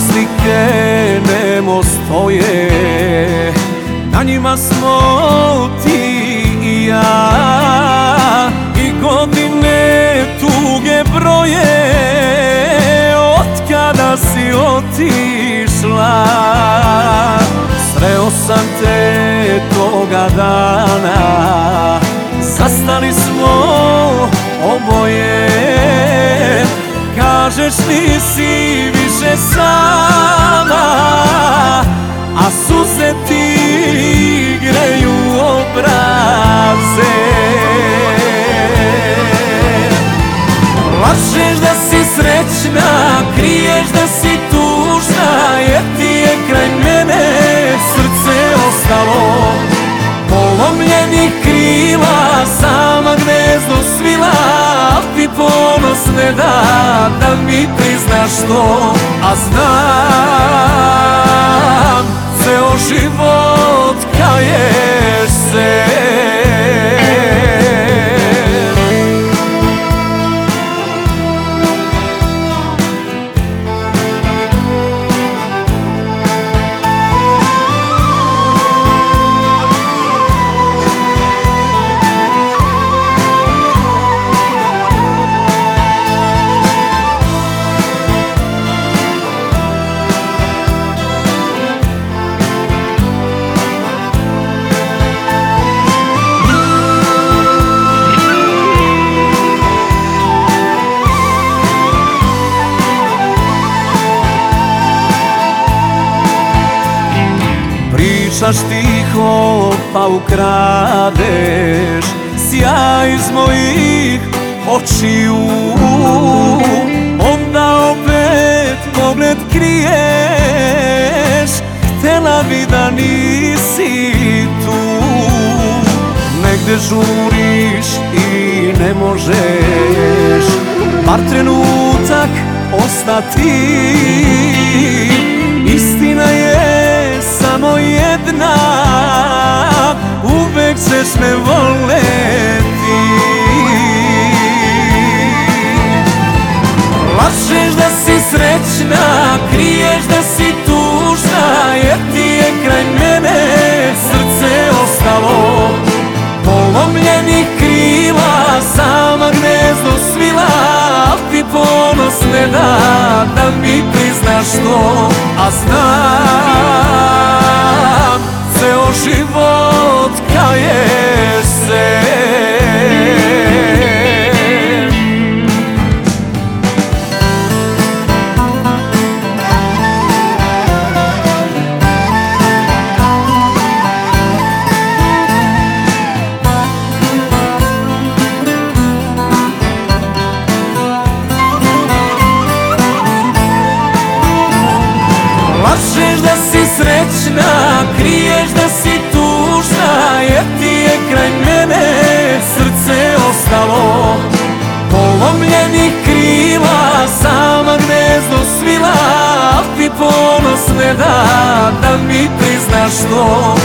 Slike nemo stoje Na njima smo ti i ja. I godine tuge broje. Od kada si otišla? Sreo sam te toga dana. Zastali smo oboje. Kažeš nisi sama A suze ti greju obraze. Lažeš da si srećna, kriješ da si tužna Jer ti je kraj mene srce ostalo. Polomljenih krila, sama gnezdo svila Al ti ponos ne da, da mi priznaš to A Pričaš tiho pa ukradeš. Sjaj iz mojih očiju Onda opet pogled kriješ. Htela bi da nisi tu Negde žuriš i ne možeš. Par trenutak ostati Polomljenih krila, sama gnezdo svila ti ponos ne da, da mi priznaš to A znam, ceo život kaješ se srećna, kriješ da si tužna Jer ti je kraj mene srce ostalo. Polomljenih krila, sama gnezdo svila Al ti ponos ne da, da mi priznaš to